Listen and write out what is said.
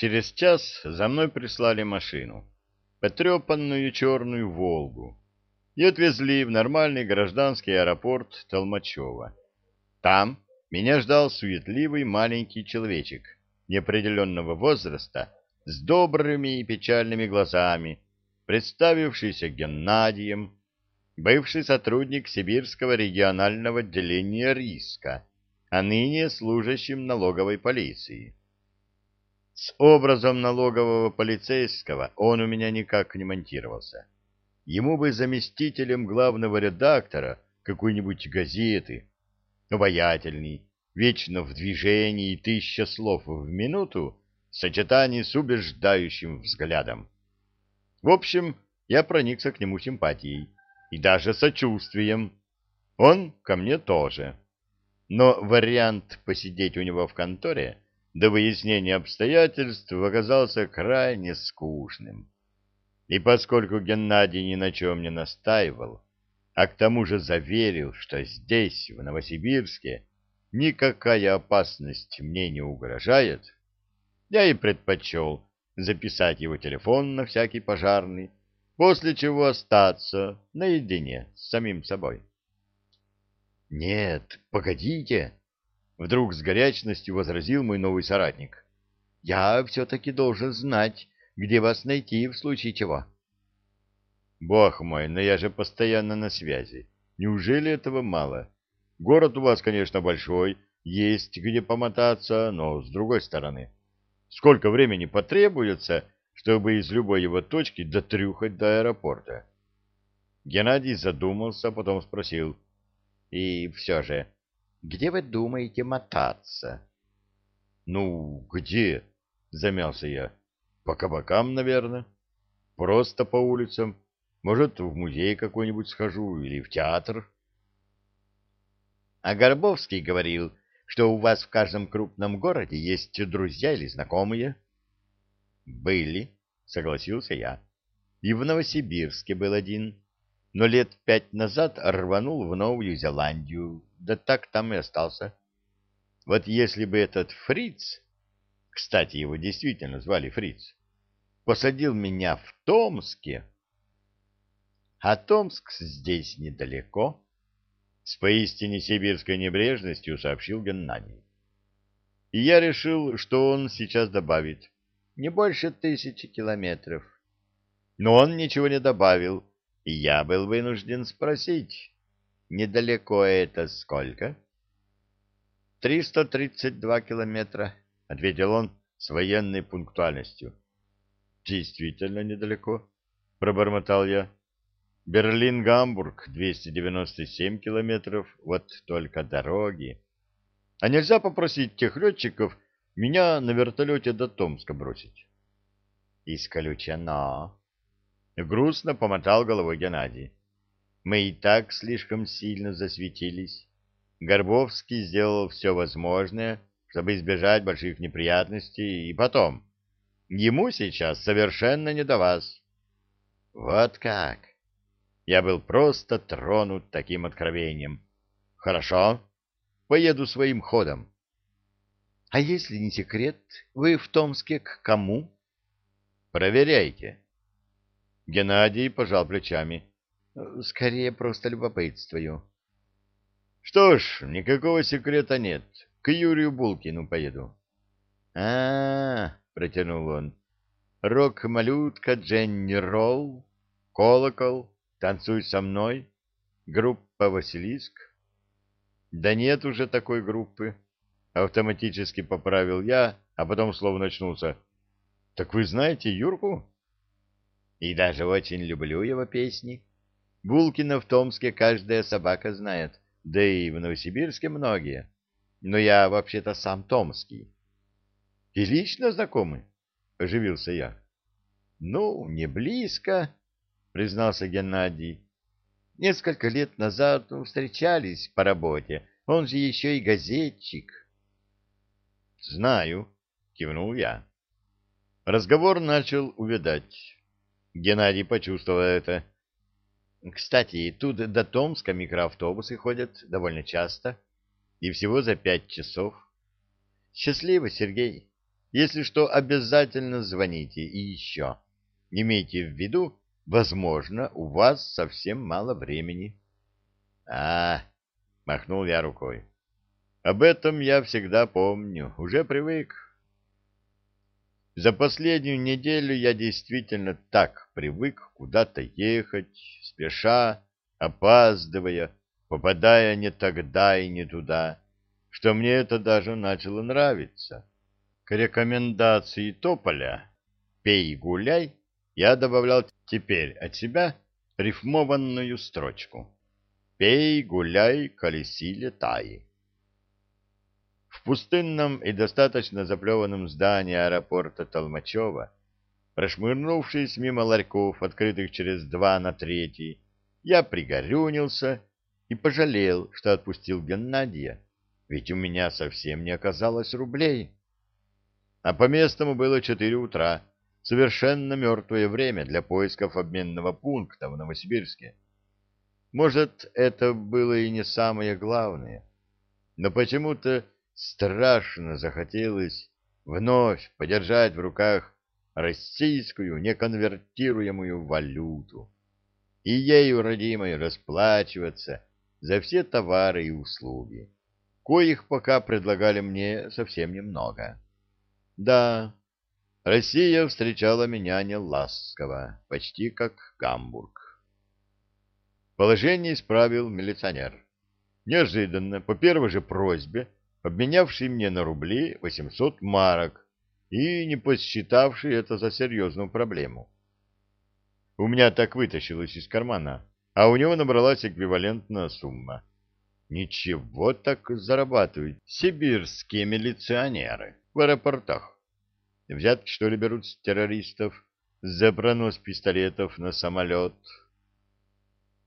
Через час за мной прислали машину, потрепанную черную «Волгу», и отвезли в нормальный гражданский аэропорт Толмачева. Там меня ждал суетливый маленький человечек неопределенного возраста с добрыми и печальными глазами, представившийся Геннадием, бывший сотрудник Сибирского регионального отделения риска, а ныне служащим налоговой полиции. С образом налогового полицейского он у меня никак не монтировался. Ему бы заместителем главного редактора какой-нибудь газеты, обаятельный, вечно в движении тысяча слов в минуту в сочетании с убеждающим взглядом. В общем, я проникся к нему симпатией и даже сочувствием. Он ко мне тоже. Но вариант посидеть у него в конторе до выяснения обстоятельств оказался крайне скучным. И поскольку Геннадий ни на чем не настаивал, а к тому же заверил, что здесь, в Новосибирске, никакая опасность мне не угрожает, я и предпочел записать его телефон на всякий пожарный, после чего остаться наедине с самим собой. — Нет, погодите! — вдруг с горячностью возразил мой новый соратник. — Я все-таки должен знать, где вас найти в случае чего. — Бог мой, но я же постоянно на связи. Неужели этого мало? Город у вас, конечно, большой, есть где помотаться, но с другой стороны. Сколько времени потребуется, чтобы из любой его точки дотрюхать до аэропорта. Геннадий задумался, потом спросил. — И все же, где вы думаете мотаться? — Ну, где? — замялся я. — По кабакам, наверное. Просто по улицам. Может, в музей какой-нибудь схожу или в театр. — А Горбовский говорил, что у вас в каждом крупном городе есть друзья или знакомые. — были, согласился я. И в Новосибирске был один, но лет пять назад рванул в Новую Зеландию, да так там и остался. Вот если бы этот фриц, кстати, его действительно звали фриц, посадил меня в Томске, а Томск здесь недалеко, с поистине сибирской небрежностью сообщил Геннадий. И я решил, что он сейчас добавит не больше тысячи километров. Но он ничего не добавил, и я был вынужден спросить, недалеко это сколько? «Триста тридцать два километра», — ответил он с военной пунктуальностью. «Действительно недалеко», — пробормотал я. «Берлин-Гамбург, 297 километров, вот только дороги. А нельзя попросить тех летчиков, меня на вертолете до Томска бросить. Исключено. Грустно помотал головой Геннадий. Мы и так слишком сильно засветились. Горбовский сделал все возможное, чтобы избежать больших неприятностей, и потом. Ему сейчас совершенно не до вас. Вот как. Я был просто тронут таким откровением. Хорошо, поеду своим ходом. А если не секрет, вы в Томске к кому? Проверяйте. Геннадий пожал плечами. Скорее просто любопытствую. Что ж, никакого секрета нет. К Юрию Булкину поеду. А, -а, -а протянул он. Рок-малютка Дженни Ролл, колокол, танцуй со мной, группа Василиск. Да нет уже такой группы. Автоматически поправил я, а потом словно очнулся. Так вы знаете Юрку? И даже очень люблю его песни. Булкина в Томске каждая собака знает, да и в Новосибирске многие. Но я вообще-то сам томский. И лично знакомы? Оживился я. Ну, не близко, признался Геннадий. Несколько лет назад встречались по работе. Он же еще и газетчик. Знаю, кивнул я. Разговор начал увядать. Геннадий почувствовал это. Кстати, тут до Томска микроавтобусы ходят довольно часто, и всего за пять часов. Счастливо, Сергей. Если что, обязательно звоните. И еще. Имейте в виду, возможно, у вас совсем мало времени. А, махнул я рукой. Об этом я всегда помню, уже привык. За последнюю неделю я действительно так привык куда-то ехать, спеша, опаздывая, попадая не тогда и не туда, что мне это даже начало нравиться. К рекомендации Тополя «Пей, гуляй» я добавлял теперь от себя рифмованную строчку «Пей, гуляй, колеси, летай». В пустынном и достаточно заплеванном здании аэропорта Толмачева, прошмырнувшись мимо ларьков, открытых через два на третий, я пригорюнился и пожалел, что отпустил Геннадия, ведь у меня совсем не оказалось рублей. А по местному было четыре утра, совершенно мертвое время для поисков обменного пункта в Новосибирске. Может, это было и не самое главное, но почему-то страшно захотелось вновь подержать в руках российскую неконвертируемую валюту и ею, родимой, расплачиваться за все товары и услуги, коих пока предлагали мне совсем немного. Да, Россия встречала меня не ласково, почти как Гамбург. Положение исправил милиционер. Неожиданно, по первой же просьбе, обменявший мне на рубли 800 марок и не посчитавший это за серьезную проблему. У меня так вытащилось из кармана, а у него набралась эквивалентная сумма. Ничего так зарабатывают сибирские милиционеры в аэропортах. Взятки, что ли, берут с террористов за пронос пистолетов на самолет —